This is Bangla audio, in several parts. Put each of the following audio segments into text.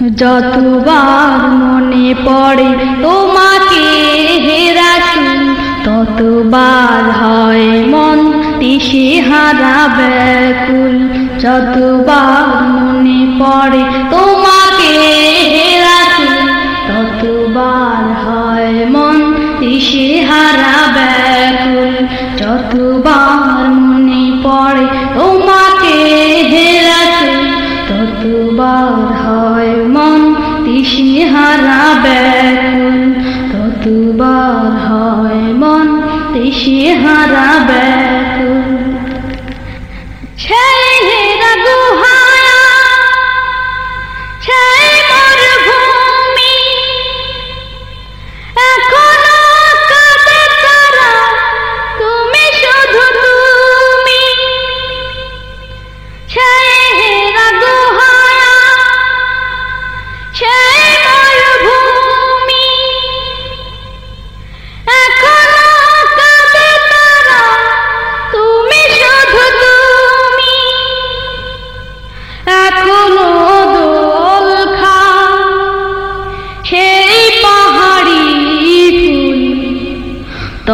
যতবার মনে পড়ে তোমাকে হেরাসুল ততবার হয় মন দিশে হারা ব্যাকুল। যতবার মনে পড়ে তোমাকে হেরাসুল ততবার হয় মন দিশে হারা ব্যাকুল। যতবার দিশেহারা ব্যাকুল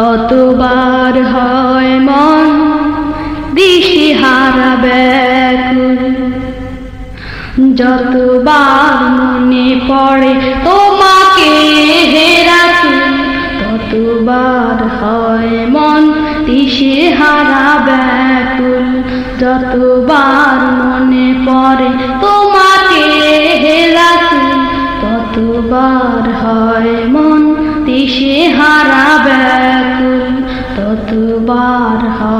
ততবার হয় মন দিশেহারা ব্যাকুল। যতবার মনে পড়ে তোমাকে হেরাকুল ততবার হয় মন দিশেহারা ব্যাকুল। যতবার ততবার হয়।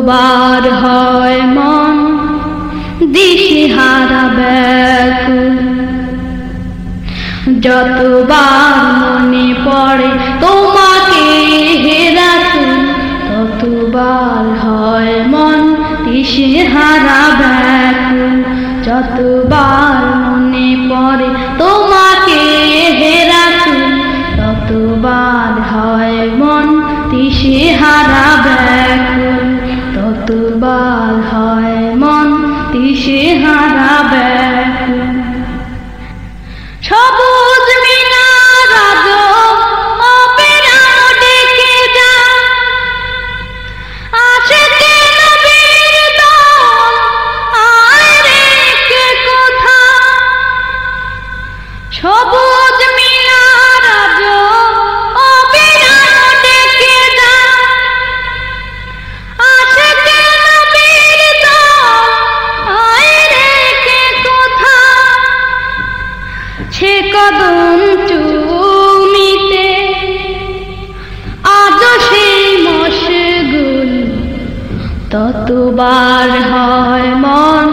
ততবার হয় মন, দিশেহারা ব্যাকুল। যতবার মনে পড়ে তোমাকে হেরাকুল ততবার হয় মন, দিশেহারা ব্যাকুল। যতবার মনে পড়ে তোমাকে হেরাকুল ততবার ততবার হয় মন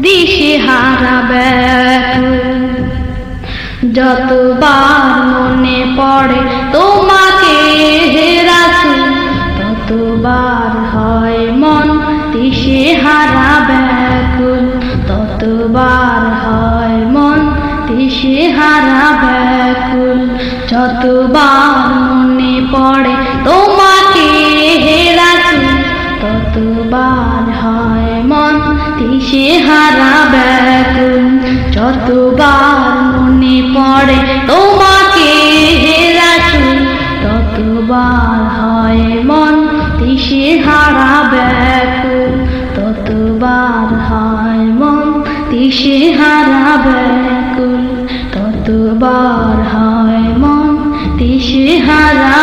দিশে হারা যতবার মনে পড়ে তোমাকে হেরাসুল ততবার হয় মন দিশে হারা ব্যাকুল ততবার হয় মন দিশে হারা ব্যাকুল যতবার মনে পড়ে যতবার মনে পড়ে তোমাকে হেরাসুল ততবার হয় মন দিশে হারা ব্যাকুল। ততবার হয় মন দিশে হারা ব্যাকুল। ততবার হয় মন দিশে হারা